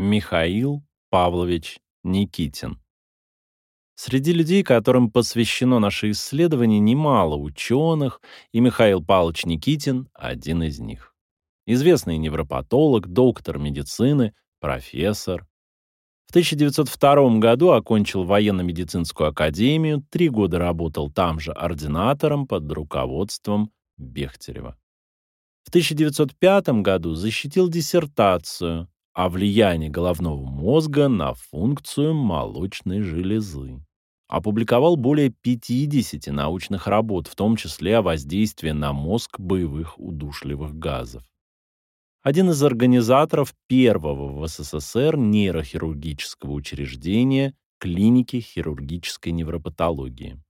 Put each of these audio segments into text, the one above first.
Михаил Павлович Никитин. Среди людей, которым посвящено наше исследование, немало ученых, и Михаил Павлович Никитин — один из них. Известный невропатолог, доктор медицины, профессор. В 1902 году окончил военно-медицинскую академию, три года работал там же ординатором под руководством Бехтерева. В 1905 году защитил диссертацию о влиянии головного мозга на функцию молочной железы. Опубликовал более 50 научных работ, в том числе о воздействии на мозг боевых удушливых газов. Один из организаторов первого в СССР нейрохирургического учреждения клиники хирургической невропатологии.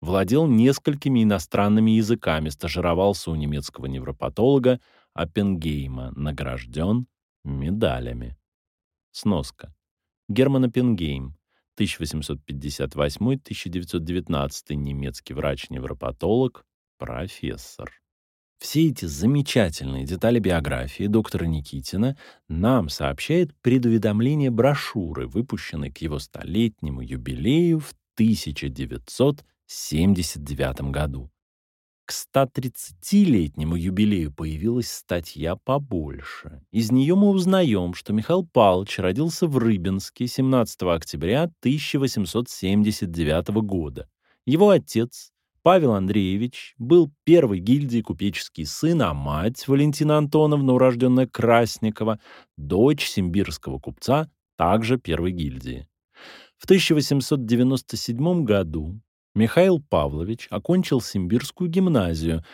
Владел несколькими иностранными языками, стажировался у немецкого невропатолога Оппенгейма, награжден медалями. Сноска. Герман Оппенгейм, 1858-1919, немецкий врач-невропатолог, профессор. Все эти замечательные детали биографии доктора Никитина нам сообщает предуведомление брошюры, выпущенной к его столетнему юбилею в 1979 году. К 130-летнему юбилею появилась статья побольше. Из нее мы узнаем, что Михаил Павлович родился в Рыбинске 17 октября 1879 года. Его отец, Павел Андреевич, был первой гильдии купеческий сын, а мать Валентина Антоновна, урожденная Красникова, дочь симбирского купца, также первой гильдии. В 1897 году Михаил Павлович окончил Симбирскую гимназию,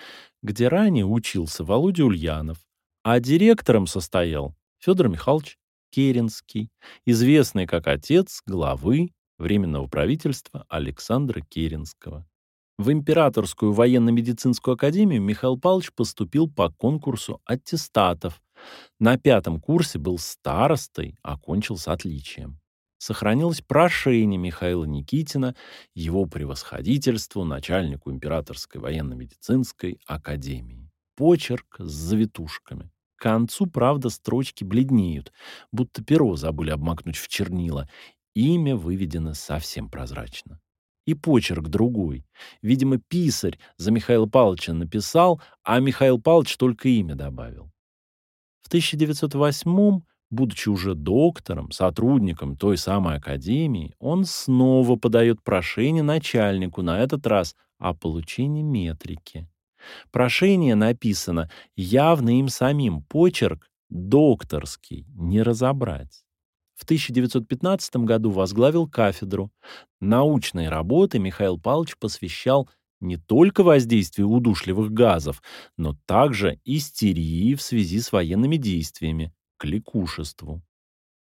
где ранее учился Володя Ульянов, а директором состоял Федор Михайлович Керенский, известный как отец главы Временного правительства Александра Керенского. В Императорскую военно-медицинскую академию Михаил Павлович поступил по конкурсу аттестатов. На пятом курсе был старостой, окончил с отличием сохранилось прошение Михаила Никитина его превосходительству начальнику Императорской военно-медицинской академии. Почерк с завитушками. К концу, правда, строчки бледнеют, будто перо забыли обмакнуть в чернила. Имя выведено совсем прозрачно. И почерк другой. Видимо, писарь за Михаила Павловича написал, а Михаил Павлович только имя добавил. В 1908 Будучи уже доктором, сотрудником той самой академии, он снова подает прошение начальнику, на этот раз о получении метрики. Прошение написано явно им самим, почерк докторский, не разобрать. В 1915 году возглавил кафедру. Научные работы Михаил Павлович посвящал не только воздействию удушливых газов, но также истерии в связи с военными действиями, к ликушеству.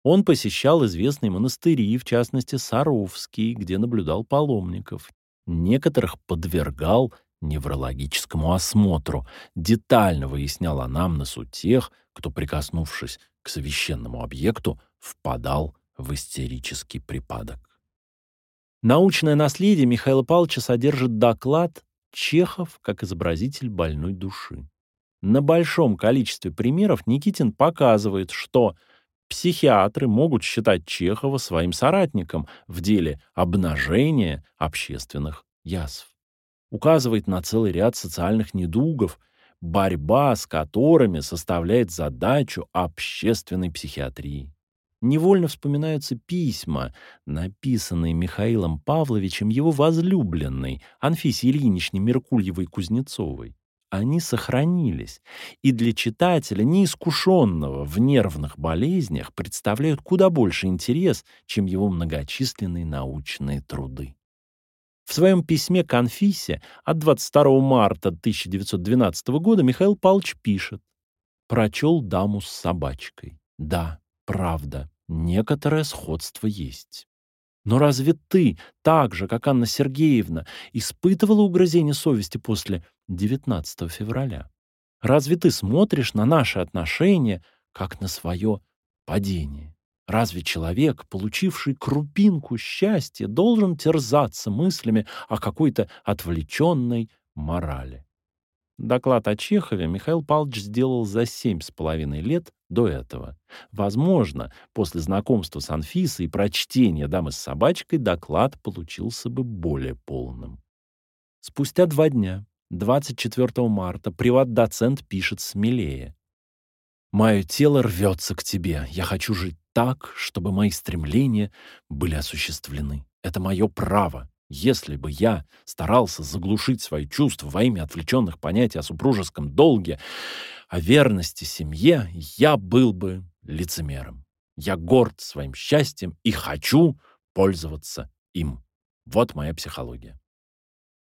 Он посещал известные монастыри, в частности Саровский, где наблюдал паломников. Некоторых подвергал неврологическому осмотру, детально выяснял анамнез у тех, кто, прикоснувшись к священному объекту, впадал в истерический припадок. Научное наследие Михаила Павловича содержит доклад «Чехов как изобразитель больной души». На большом количестве примеров Никитин показывает, что психиатры могут считать Чехова своим соратником в деле обнажения общественных язв. Указывает на целый ряд социальных недугов, борьба с которыми составляет задачу общественной психиатрии. Невольно вспоминаются письма, написанные Михаилом Павловичем его возлюбленной Анфисе Ильиничне Меркульевой-Кузнецовой они сохранились, и для читателя, неискушенного в нервных болезнях, представляют куда больше интерес, чем его многочисленные научные труды. В своем письме к Анфисе от 22 марта 1912 года Михаил Павлович пишет «Прочел даму с собачкой. Да, правда, некоторое сходство есть». Но разве ты, так же, как Анна Сергеевна, испытывала угрызение совести после 19 февраля? Разве ты смотришь на наши отношения, как на свое падение? Разве человек, получивший крупинку счастья, должен терзаться мыслями о какой-то отвлеченной морали? Доклад о Чехове Михаил Павлович сделал за семь с половиной лет до этого. Возможно, после знакомства с Анфисой и прочтения «Дамы с собачкой» доклад получился бы более полным. Спустя два дня, 24 марта, приват-доцент пишет смелее. «Мое тело рвется к тебе. Я хочу жить так, чтобы мои стремления были осуществлены. Это мое право. Если бы я старался заглушить свои чувства во имя отвлеченных понятий о супружеском долге, о верности семье, я был бы лицемером. Я горд своим счастьем и хочу пользоваться им. Вот моя психология.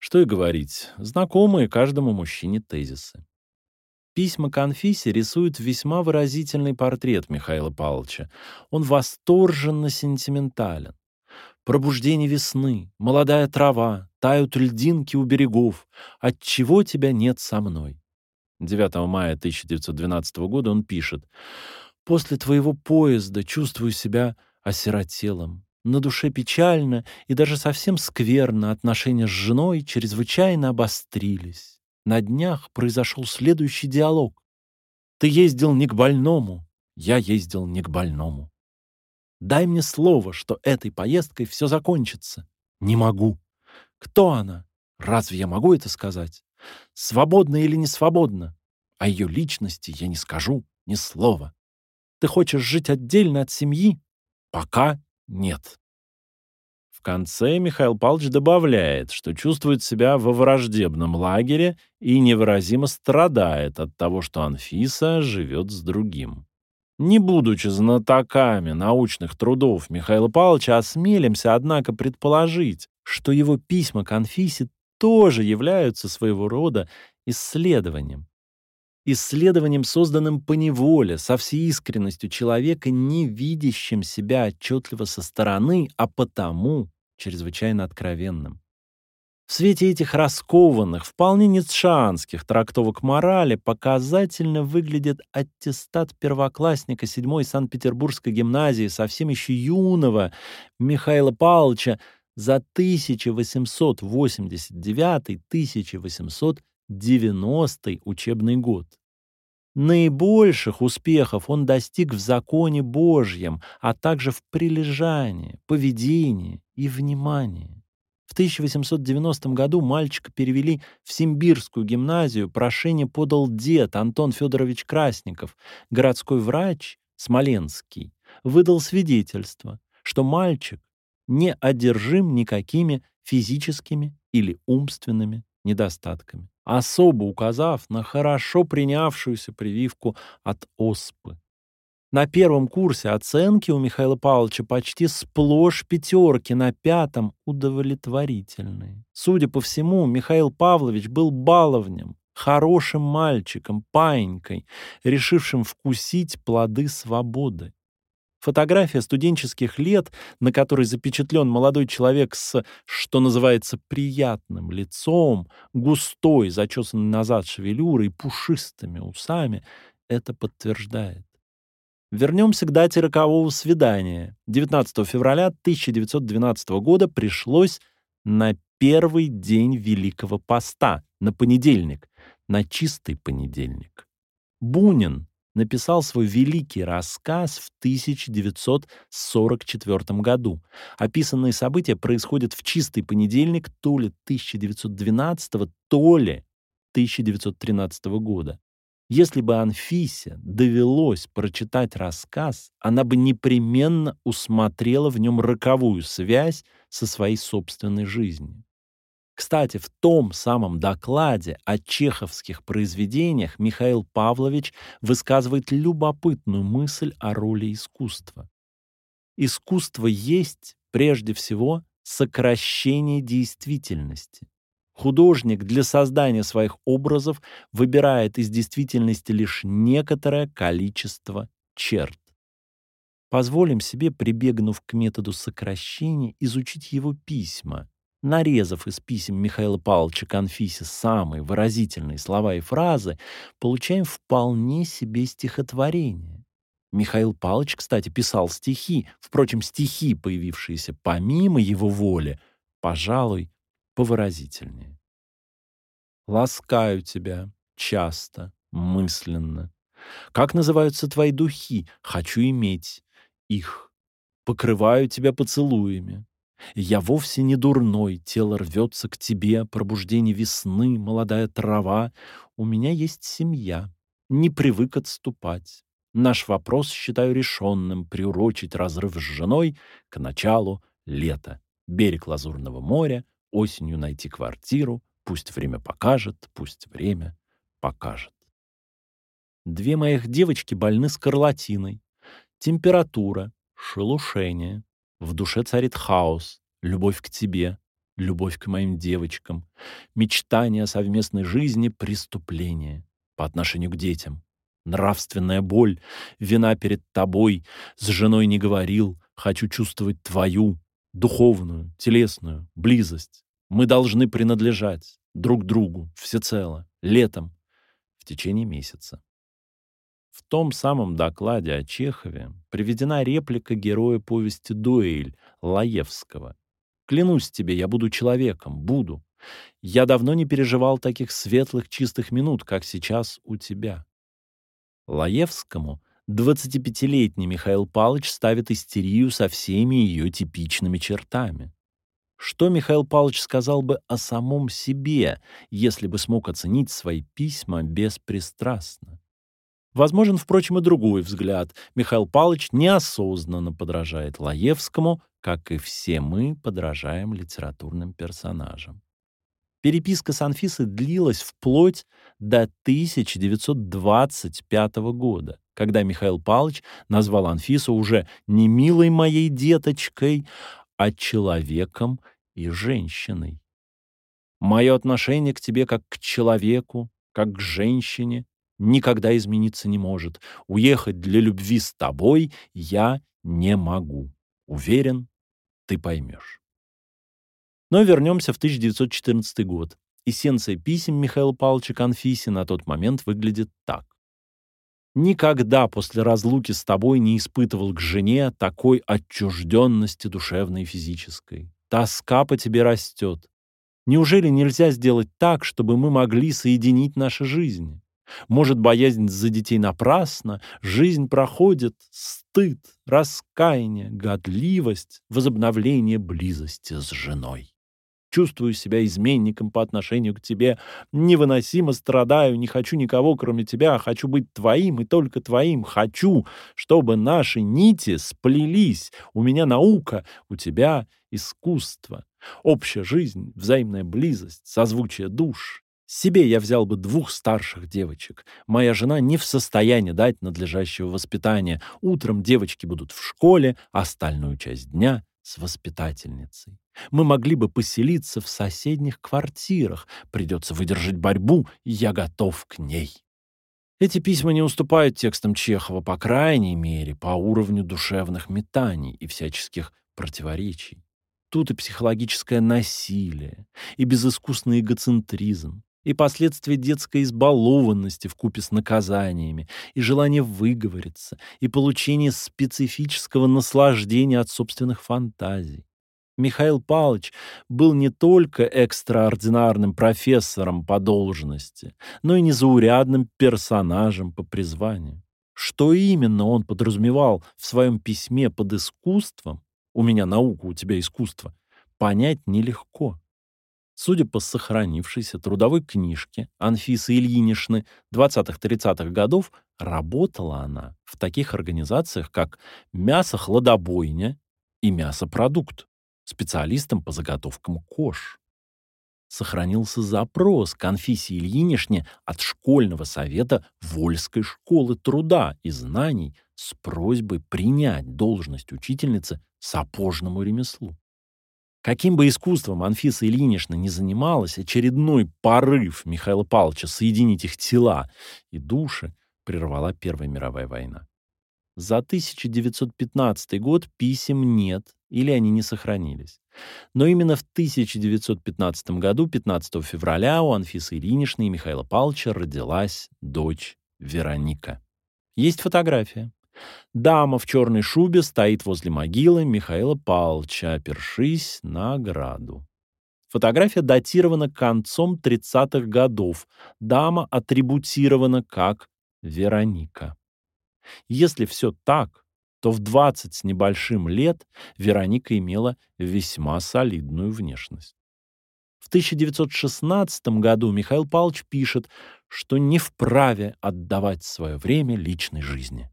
Что и говорить, знакомые каждому мужчине тезисы. Письма Конфисе рисуют весьма выразительный портрет Михаила Павловича. Он восторженно сентиментален. Пробуждение весны, молодая трава, тают льдинки у берегов. Отчего тебя нет со мной? 9 мая 1912 года он пишет. «После твоего поезда чувствую себя осиротелым. На душе печально и даже совсем скверно отношения с женой чрезвычайно обострились. На днях произошел следующий диалог. Ты ездил не к больному, я ездил не к больному. Дай мне слово, что этой поездкой все закончится. Не могу. Кто она? Разве я могу это сказать? Свободна или не свободна? О ее личности я не скажу ни слова. Ты хочешь жить отдельно от семьи? Пока нет. В конце Михаил Павлович добавляет, что чувствует себя во враждебном лагере и невыразимо страдает от того, что Анфиса живет с другим. Не будучи знатоками научных трудов Михаила Павловича, осмелимся, однако, предположить, что его письма к Анфисе тоже являются своего рода исследованием. Исследованием, созданным по неволе, со всей искренностью человека, не видящим себя отчетливо со стороны, а потому чрезвычайно откровенным. В свете этих раскованных, вполне ницшанских трактовок морали показательно выглядит аттестат первоклассника 7-й Санкт-Петербургской гимназии совсем еще юного Михаила Павловича за 1889-1890 учебный год. Наибольших успехов он достиг в законе Божьем, а также в прилежании, поведении и внимании. В 1890 году мальчика перевели в Симбирскую гимназию. Прошение подал дед Антон Федорович Красников. Городской врач Смоленский выдал свидетельство, что мальчик не одержим никакими физическими или умственными недостатками, особо указав на хорошо принявшуюся прививку от оспы. На первом курсе оценки у Михаила Павловича почти сплошь пятерки, на пятом — удовлетворительные. Судя по всему, Михаил Павлович был баловнем, хорошим мальчиком, паинькой, решившим вкусить плоды свободы. Фотография студенческих лет, на которой запечатлен молодой человек с, что называется, приятным лицом, густой, зачесанной назад шевелюрой, пушистыми усами, это подтверждает. Вернемся к дате рокового свидания. 19 февраля 1912 года пришлось на первый день Великого Поста, на понедельник, на чистый понедельник. Бунин написал свой великий рассказ в 1944 году. Описанные события происходят в чистый понедельник то ли 1912, то ли 1913 года. Если бы Анфисе довелось прочитать рассказ, она бы непременно усмотрела в нем роковую связь со своей собственной жизнью. Кстати, в том самом докладе о чеховских произведениях Михаил Павлович высказывает любопытную мысль о роли искусства. Искусство есть, прежде всего, сокращение действительности. Художник для создания своих образов выбирает из действительности лишь некоторое количество черт. Позволим себе, прибегнув к методу сокращения, изучить его письма. Нарезав из писем Михаила Павловича Конфисе самые выразительные слова и фразы, получаем вполне себе стихотворение. Михаил Павлович, кстати, писал стихи, впрочем, стихи, появившиеся помимо его воли, пожалуй, повыразительнее. Ласкаю тебя часто, мысленно. Как называются твои духи? Хочу иметь их. Покрываю тебя поцелуями. Я вовсе не дурной, тело рвется к тебе, пробуждение весны, молодая трава. У меня есть семья, не привык отступать. Наш вопрос считаю решенным приурочить разрыв с женой к началу лета. Берег Лазурного моря, осенью найти квартиру, пусть время покажет, пусть время покажет. Две моих девочки больны скарлатиной. Температура, шелушение. В душе царит хаос, любовь к тебе, любовь к моим девочкам, мечтание о совместной жизни, преступление по отношению к детям. Нравственная боль, вина перед тобой, с женой не говорил, хочу чувствовать твою, духовную, телесную, близость. Мы должны принадлежать друг другу всецело, летом, в течение месяца. В том самом докладе о Чехове приведена реплика героя повести «Дуэль» Лаевского. «Клянусь тебе, я буду человеком, буду. Я давно не переживал таких светлых, чистых минут, как сейчас у тебя». Лаевскому 25-летний Михаил Павлович ставит истерию со всеми ее типичными чертами. Что Михаил Павлович сказал бы о самом себе, если бы смог оценить свои письма беспристрастно? Возможен, впрочем, и другой взгляд. Михаил Павлович неосознанно подражает Лаевскому, как и все мы подражаем литературным персонажам. Переписка с Анфисой длилась вплоть до 1925 года, когда Михаил Павлович назвал Анфису уже не милой моей деточкой, а человеком и женщиной. Мое отношение к тебе как к человеку, как к женщине, никогда измениться не может. Уехать для любви с тобой я не могу. Уверен, ты поймешь. Но вернемся в 1914 год. Эссенция писем Михаила Павловича Конфиси на тот момент выглядит так. «Никогда после разлуки с тобой не испытывал к жене такой отчужденности душевной и физической. Тоска по тебе растет. Неужели нельзя сделать так, чтобы мы могли соединить наши жизни? Может, боязнь за детей напрасна, жизнь проходит, стыд, раскаяние, годливость, возобновление близости с женой. Чувствую себя изменником по отношению к тебе, невыносимо страдаю, не хочу никого, кроме тебя, хочу быть твоим и только твоим, хочу, чтобы наши нити сплелись, у меня наука, у тебя искусство, общая жизнь, взаимная близость, созвучие душ, себе я взял бы двух старших девочек. Моя жена не в состоянии дать надлежащего воспитания. Утром девочки будут в школе, остальную часть дня с воспитательницей. Мы могли бы поселиться в соседних квартирах. Придется выдержать борьбу, я готов к ней. Эти письма не уступают текстам Чехова, по крайней мере, по уровню душевных метаний и всяческих противоречий. Тут и психологическое насилие, и безыскусный эгоцентризм, и последствия детской избалованности в купе с наказаниями, и желание выговориться, и получение специфического наслаждения от собственных фантазий. Михаил Павлович был не только экстраординарным профессором по должности, но и незаурядным персонажем по призванию. Что именно он подразумевал в своем письме под искусством, у меня наука, у тебя искусство, понять нелегко. Судя по сохранившейся трудовой книжке Анфисы Ильиничны 20-30-х годов, работала она в таких организациях, как «Мясо-хладобойня» и «Мясопродукт», специалистом по заготовкам кож. Сохранился запрос к Анфисе Ильиничне от школьного совета Вольской школы труда и знаний с просьбой принять должность учительницы сапожному ремеслу. Каким бы искусством Анфиса Ильинична не занималась, очередной порыв Михаила Павловича соединить их тела и души прервала Первая мировая война. За 1915 год писем нет или они не сохранились. Но именно в 1915 году, 15 февраля, у Анфисы Ильиничны и Михаила Павловича родилась дочь Вероника. Есть фотография. Дама в черной шубе стоит возле могилы Михаила Павловича, опершись на ограду. Фотография датирована концом 30-х годов. Дама атрибутирована как Вероника. Если все так, то в 20 с небольшим лет Вероника имела весьма солидную внешность. В 1916 году Михаил Павлович пишет, что не вправе отдавать свое время личной жизни.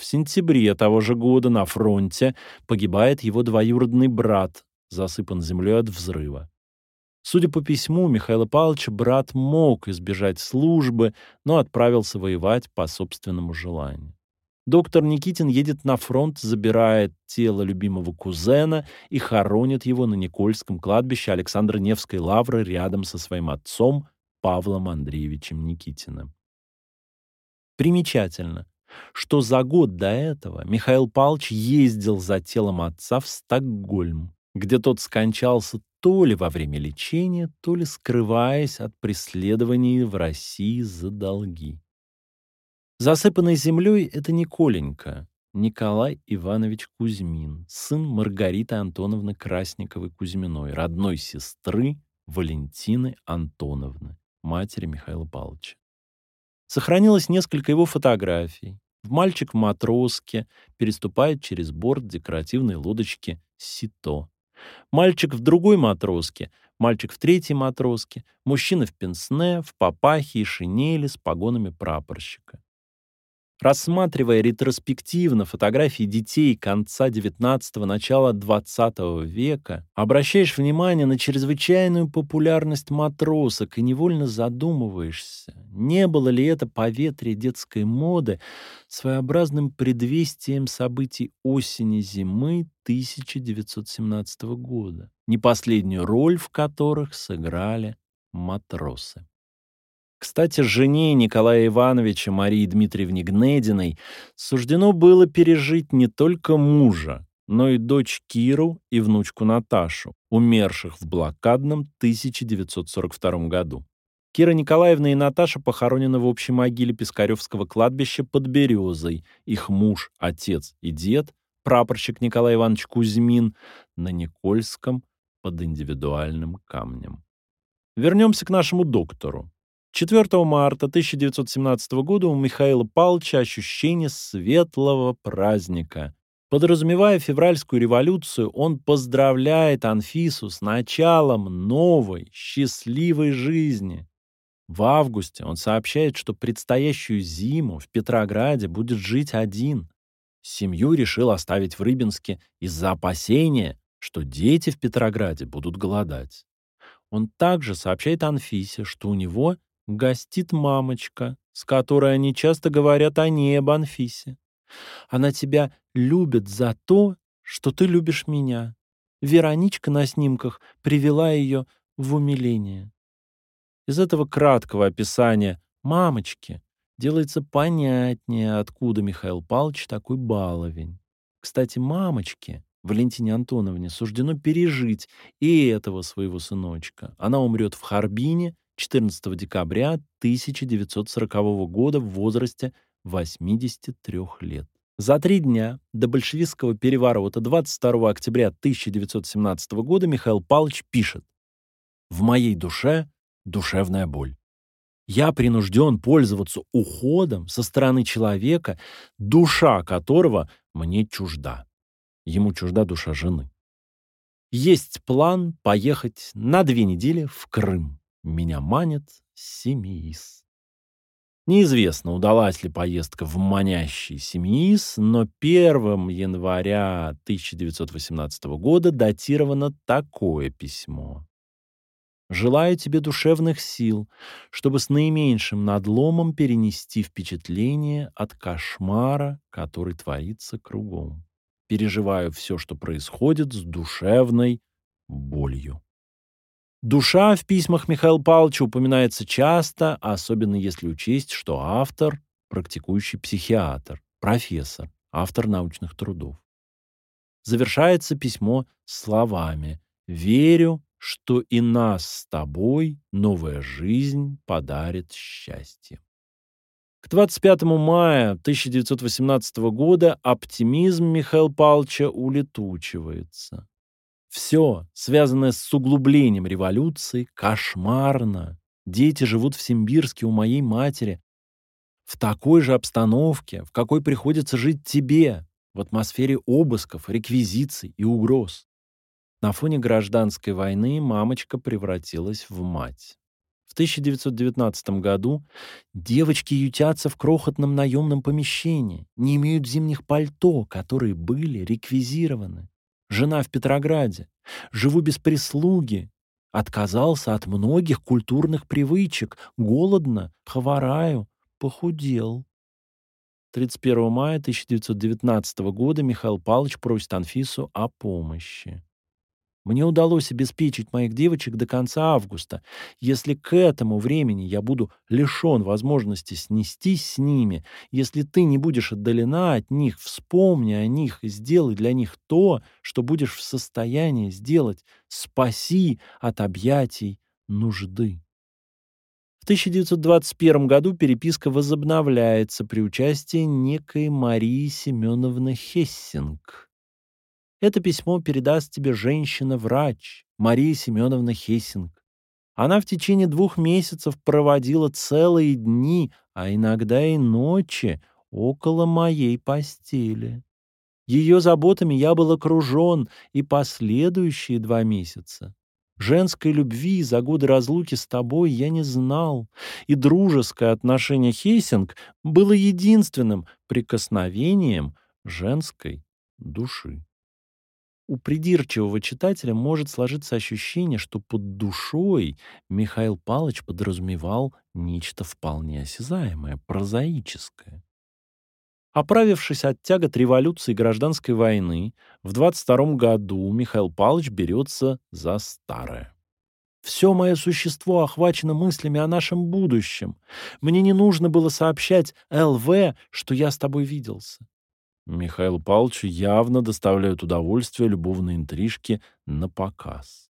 В сентябре того же года на фронте погибает его двоюродный брат, засыпан землей от взрыва. Судя по письму Михаила Павловича, брат мог избежать службы, но отправился воевать по собственному желанию. Доктор Никитин едет на фронт, забирает тело любимого кузена и хоронит его на Никольском кладбище Александра Невской лавры рядом со своим отцом Павлом Андреевичем Никитиным. Примечательно, что за год до этого Михаил Павлович ездил за телом отца в Стокгольм, где тот скончался то ли во время лечения, то ли скрываясь от преследований в России за долги. Засыпанный землей — это Николенька, Николай Иванович Кузьмин, сын Маргариты Антоновны Красниковой-Кузьминой, родной сестры Валентины Антоновны, матери Михаила Павловича. Сохранилось несколько его фотографий. Мальчик в матроске переступает через борт декоративной лодочки «Сито». Мальчик в другой матроске, мальчик в третьей матроске, мужчина в пенсне, в папахе и шинели с погонами прапорщика. Рассматривая ретроспективно фотографии детей конца XIX – начала XX века, обращаешь внимание на чрезвычайную популярность матросок и невольно задумываешься, не было ли это поветрие детской моды своеобразным предвестием событий осени-зимы 1917 года, не последнюю роль в которых сыграли матросы. Кстати, жене Николая Ивановича Марии Дмитриевне Гнединой суждено было пережить не только мужа, но и дочь Киру и внучку Наташу, умерших в блокадном 1942 году. Кира Николаевна и Наташа похоронены в общей могиле Пискаревского кладбища под Березой. Их муж, отец и дед, прапорщик Николай Иванович Кузьмин, на Никольском под индивидуальным камнем. Вернемся к нашему доктору. 4 марта 1917 года у Михаила Павловича ощущение светлого праздника. Подразумевая февральскую революцию, он поздравляет Анфису с началом новой, счастливой жизни. В августе он сообщает, что предстоящую зиму в Петрограде будет жить один. Семью решил оставить в Рыбинске из-за опасения, что дети в Петрограде будут голодать. Он также сообщает Анфисе, что у него гостит мамочка, с которой они часто говорят о ней, об Анфисе. Она тебя любит за то, что ты любишь меня. Вероничка на снимках привела ее в умиление. Из этого краткого описания «мамочки» делается понятнее, откуда Михаил Павлович такой баловень. Кстати, мамочке Валентине Антоновне суждено пережить и этого своего сыночка. Она умрет в Харбине 14 декабря 1940 года в возрасте 83 лет. За три дня до большевистского переворота 22 октября 1917 года Михаил Павлович пишет «В моей душе душевная боль. Я принужден пользоваться уходом со стороны человека, душа которого мне чужда. Ему чужда душа жены. Есть план поехать на две недели в Крым. Меня манит Семиис. Неизвестно, удалась ли поездка в манящий Семиис, но 1 января 1918 года датировано такое письмо. «Желаю тебе душевных сил, чтобы с наименьшим надломом перенести впечатление от кошмара, который творится кругом. Переживаю все, что происходит с душевной болью». Душа в письмах Михаила Павловича упоминается часто, особенно если учесть, что автор — практикующий психиатр, профессор, автор научных трудов. Завершается письмо словами «Верю, что и нас с тобой новая жизнь подарит счастье». К 25 мая 1918 года оптимизм Михаила Павловича улетучивается. Все, связанное с углублением революции, кошмарно. Дети живут в Симбирске у моей матери. в такой же обстановке, в какой приходится жить тебе, в атмосфере обысков, реквизиций и угроз. На фоне гражданской войны мамочка превратилась в мать. В 1919 году девочки ютятся в крохотном наемном помещении, не имеют зимних пальто, которые были реквизированы. Жена в Петрограде. Живу без прислуги. Отказался от многих культурных привычек. Голодно, хвораю, похудел. 31 мая 1919 года Михаил Павлович просит Анфису о помощи. Мне удалось обеспечить моих девочек до конца августа. Если к этому времени я буду лишен возможности снестись с ними, если ты не будешь отдалена от них, вспомни о них и сделай для них то, что будешь в состоянии сделать. Спаси от объятий нужды. В 1921 году переписка возобновляется при участии некой Марии Семеновны Хессинг. Это письмо передаст тебе женщина-врач Мария Семеновна Хессинг. Она в течение двух месяцев проводила целые дни, а иногда и ночи, около моей постели. Ее заботами я был окружен и последующие два месяца. Женской любви за годы разлуки с тобой я не знал, и дружеское отношение Хессинг было единственным прикосновением женской души у придирчивого читателя может сложиться ощущение, что под душой Михаил Палыч подразумевал нечто вполне осязаемое, прозаическое. Оправившись от тягот революции и гражданской войны, в 22 году Михаил Павлович берется за старое. Все мое существо охвачено мыслями о нашем будущем. Мне не нужно было сообщать ЛВ, что я с тобой виделся. Михаилу Павловичу явно доставляют удовольствие любовные интрижки на показ.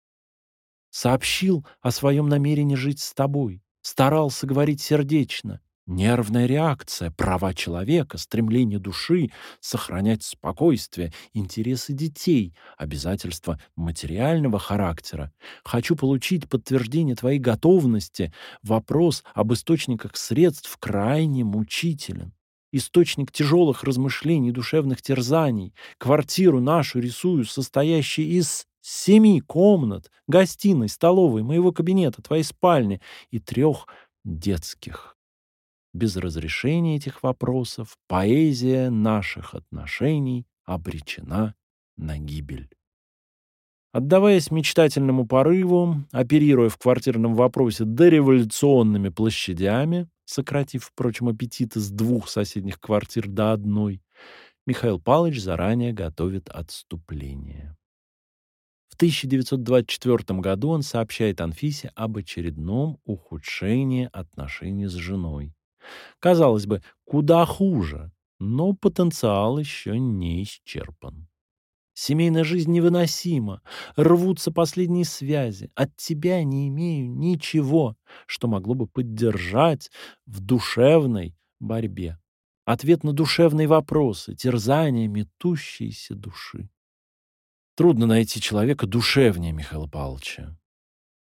Сообщил о своем намерении жить с тобой. Старался говорить сердечно. Нервная реакция, права человека, стремление души, сохранять спокойствие, интересы детей, обязательства материального характера. Хочу получить подтверждение твоей готовности. Вопрос об источниках средств крайне мучителен источник тяжелых размышлений, душевных терзаний. Квартиру нашу рисую, состоящую из семи комнат, гостиной, столовой, моего кабинета, твоей спальни и трех детских. Без разрешения этих вопросов поэзия наших отношений обречена на гибель. Отдаваясь мечтательному порыву, оперируя в квартирном вопросе дореволюционными площадями, сократив, впрочем, аппетиты с двух соседних квартир до одной, Михаил Павлович заранее готовит отступление. В 1924 году он сообщает Анфисе об очередном ухудшении отношений с женой. Казалось бы, куда хуже, но потенциал еще не исчерпан. Семейная жизнь невыносима. Рвутся последние связи. От тебя не имею ничего, что могло бы поддержать в душевной борьбе. Ответ на душевные вопросы, терзания метущейся души. Трудно найти человека душевнее Михаила Павловича.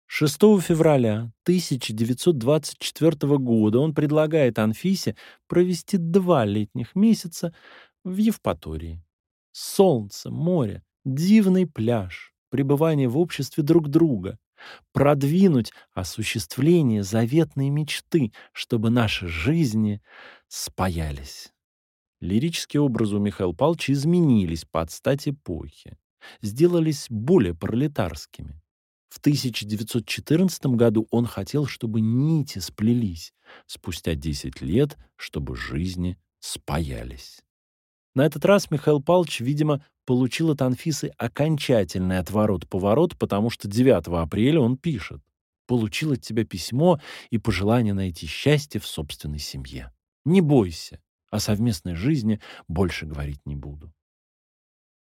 6 февраля 1924 года он предлагает Анфисе провести два летних месяца в Евпатории. Солнце, море, дивный пляж, пребывание в обществе друг друга, продвинуть осуществление заветной мечты, чтобы наши жизни спаялись. Лирические образы у Михаила Павловича изменились под стать эпохи, сделались более пролетарскими. В 1914 году он хотел, чтобы нити сплелись, спустя 10 лет, чтобы жизни спаялись. На этот раз Михаил Павлович, видимо, получил от Анфисы окончательный отворот-поворот, потому что 9 апреля он пишет «Получил от тебя письмо и пожелание найти счастье в собственной семье. Не бойся, о совместной жизни больше говорить не буду».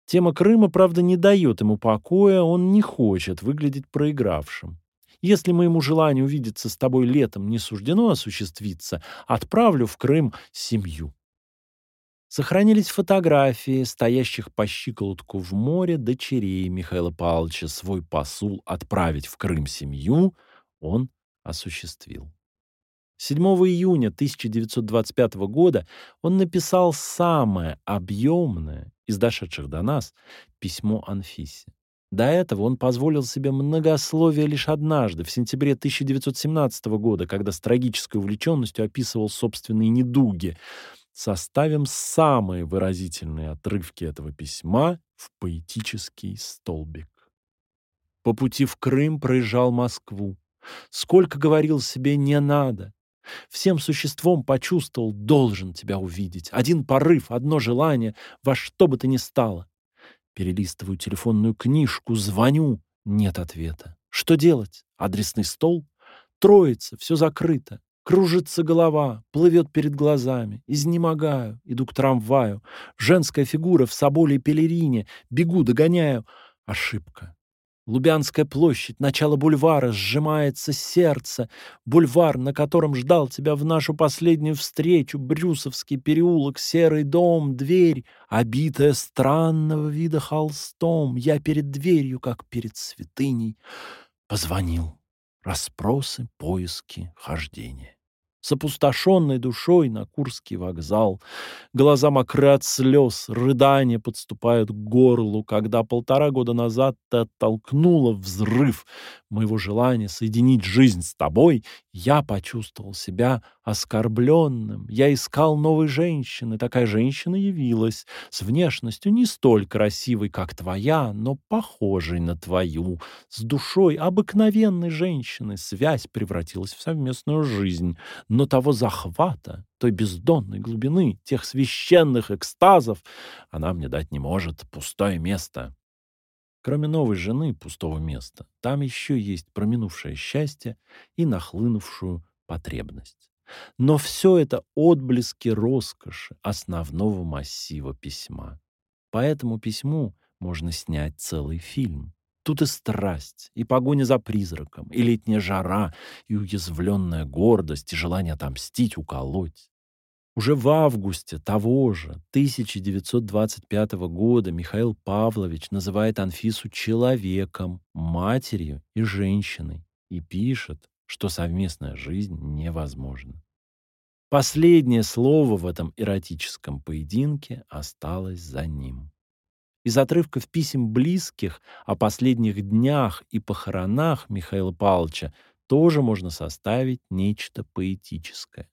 Тема Крыма, правда, не дает ему покоя, он не хочет выглядеть проигравшим. Если моему желанию увидеться с тобой летом не суждено осуществиться, отправлю в Крым семью. Сохранились фотографии стоящих по щиколотку в море дочерей Михаила Павловича. Свой посул отправить в Крым семью он осуществил. 7 июня 1925 года он написал самое объемное из дошедших до нас письмо Анфисе. До этого он позволил себе многословие лишь однажды, в сентябре 1917 года, когда с трагической увлеченностью описывал собственные недуги. Составим самые выразительные отрывки этого письма в поэтический столбик. По пути в Крым проезжал Москву. Сколько говорил себе «не надо», Всем существом почувствовал, должен тебя увидеть. Один порыв, одно желание, во что бы то ни стало. Перелистываю телефонную книжку, звоню. Нет ответа. Что делать? Адресный стол? Троица, все закрыто. Кружится голова, плывет перед глазами. Изнемогаю, иду к трамваю. Женская фигура в соболе и пелерине. Бегу, догоняю. Ошибка. Лубянская площадь, начало бульвара, сжимается сердце. Бульвар, на котором ждал тебя в нашу последнюю встречу, Брюсовский переулок, серый дом, дверь, обитая странного вида холстом. Я перед дверью, как перед святыней, позвонил. Распросы, поиски, хождение с опустошенной душой на Курский вокзал. Глаза мокры от слез, рыдания подступают к горлу, когда полтора года назад ты оттолкнула взрыв моего желания соединить жизнь с тобой, я почувствовал себя оскорбленным. Я искал новой женщины. Такая женщина явилась с внешностью не столь красивой, как твоя, но похожей на твою, с душой обыкновенной женщины. Связь превратилась в совместную жизнь, но того захвата, той бездонной глубины, тех священных экстазов она мне дать не может. Пустое место. Кроме новой жены, пустого места, там еще есть проминувшее счастье и нахлынувшую потребность. Но все это отблески роскоши основного массива письма. По этому письму можно снять целый фильм. Тут и страсть, и погоня за призраком, и летняя жара, и уязвленная гордость, и желание отомстить, уколоть. Уже в августе того же 1925 года Михаил Павлович называет Анфису человеком, матерью и женщиной и пишет, что совместная жизнь невозможна. Последнее слово в этом эротическом поединке осталось за ним. Из отрывков писем близких о последних днях и похоронах Михаила Павловича тоже можно составить нечто поэтическое.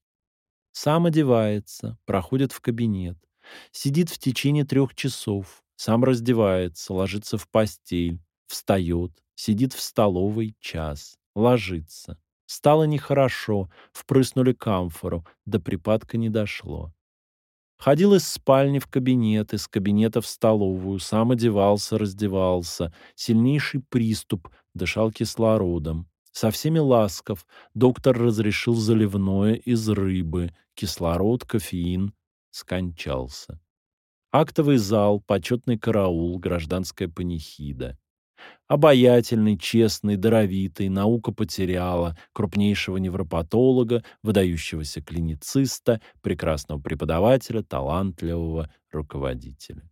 Сам одевается, проходит в кабинет, сидит в течение трех часов, сам раздевается, ложится в постель, встает, сидит в столовой час, ложится. Стало нехорошо, впрыснули камфору, до припадка не дошло. Ходил из спальни в кабинет, из кабинета в столовую, сам одевался, раздевался. Сильнейший приступ, дышал кислородом. Со всеми ласков. Доктор разрешил заливное из рыбы. Кислород, кофеин. Скончался. Актовый зал, почетный караул, гражданская панихида. Обаятельный, честный, даровитый, наука потеряла крупнейшего невропатолога, выдающегося клинициста, прекрасного преподавателя, талантливого руководителя.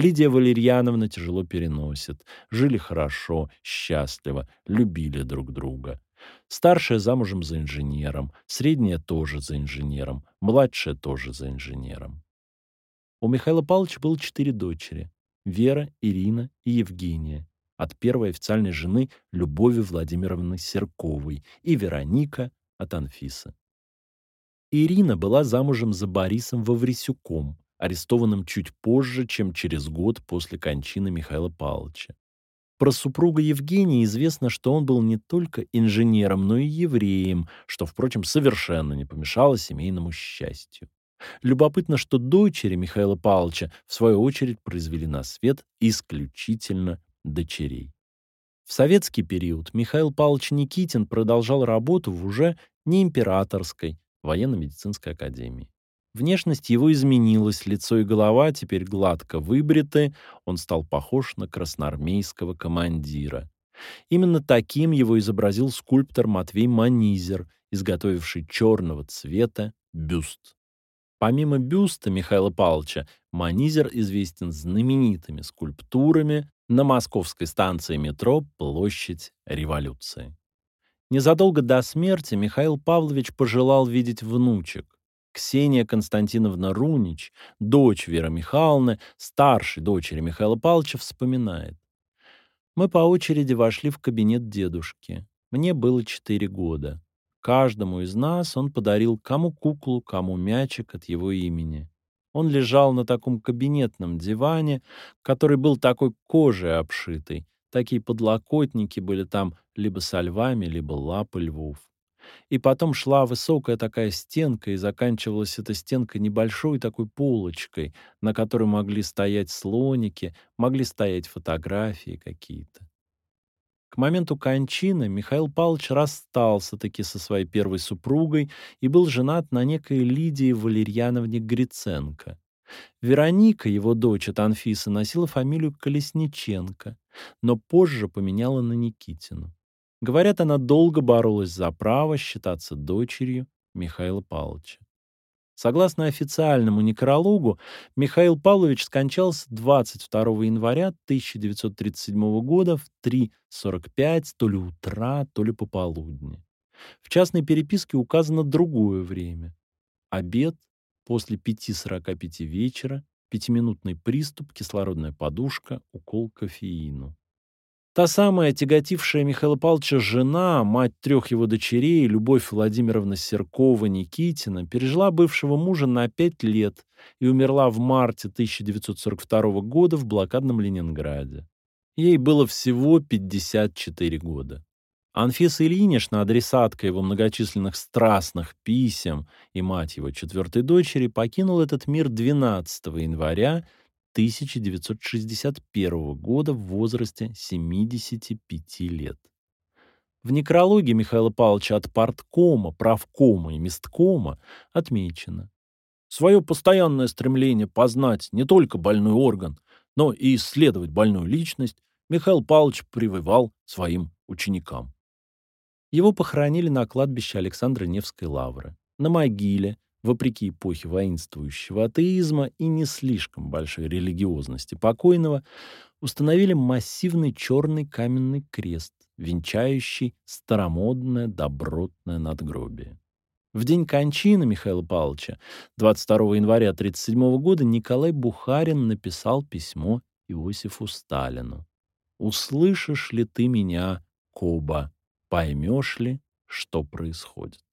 Лидия Валерьяновна тяжело переносит. Жили хорошо, счастливо, любили друг друга. Старшая замужем за инженером, средняя тоже за инженером, младшая тоже за инженером. У Михаила Павловича было четыре дочери — Вера, Ирина и Евгения. От первой официальной жены Любови Владимировны Серковой и Вероника от Анфисы. Ирина была замужем за Борисом Ваврисюком, арестованным чуть позже, чем через год после кончины Михаила Павловича. Про супруга Евгения известно, что он был не только инженером, но и евреем, что, впрочем, совершенно не помешало семейному счастью. Любопытно, что дочери Михаила Павловича, в свою очередь, произвели на свет исключительно дочерей. В советский период Михаил Павлович Никитин продолжал работу в уже не императорской военно-медицинской академии. Внешность его изменилась, лицо и голова теперь гладко выбриты, он стал похож на красноармейского командира. Именно таким его изобразил скульптор Матвей Манизер, изготовивший черного цвета бюст. Помимо бюста Михаила Павловича, Манизер известен знаменитыми скульптурами на московской станции метро Площадь Революции. Незадолго до смерти Михаил Павлович пожелал видеть внучек. Ксения Константиновна Рунич, дочь Веры Михайловны, старшей дочери Михаила Павловича, вспоминает. Мы по очереди вошли в кабинет дедушки. Мне было четыре года. Каждому из нас он подарил кому куклу, кому мячик от его имени. Он лежал на таком кабинетном диване, который был такой кожей обшитый. Такие подлокотники были там либо со львами, либо лапы львов. И потом шла высокая такая стенка, и заканчивалась эта стенка небольшой такой полочкой, на которой могли стоять слоники, могли стоять фотографии какие-то. К моменту кончины Михаил Павлович расстался таки со своей первой супругой и был женат на некой Лидии Валерьяновне Гриценко. Вероника, его дочь от Анфисы, носила фамилию Колесниченко, но позже поменяла на Никитину. Говорят, она долго боролась за право считаться дочерью Михаила Павловича. Согласно официальному некрологу, Михаил Павлович скончался 22 января 1937 года в 3.45 то ли утра, то ли пополудни. В частной переписке указано другое время. Обед после 5.45 вечера, пятиминутный приступ, кислородная подушка, укол кофеину. Та самая тяготившая Михаила Павловича жена, мать трех его дочерей, Любовь Владимировна Серкова-Никитина, пережила бывшего мужа на пять лет и умерла в марте 1942 года в блокадном Ленинграде. Ей было всего 54 года. Анфиса Ильинична, адресатка его многочисленных страстных писем и мать его четвертой дочери, покинула этот мир 12 января 1961 года в возрасте 75 лет. В некрологе Михаила Павловича от парткома, правкома и месткома отмечено. Свое постоянное стремление познать не только больной орган, но и исследовать больную личность Михаил Павлович прививал своим ученикам. Его похоронили на кладбище Александра Невской лавры. На могиле вопреки эпохе воинствующего атеизма и не слишком большой религиозности покойного, установили массивный черный каменный крест, венчающий старомодное добротное надгробие. В день кончины Михаила Павловича, 22 января 1937 года, Николай Бухарин написал письмо Иосифу Сталину. «Услышишь ли ты меня, Коба? Поймешь ли, что происходит?»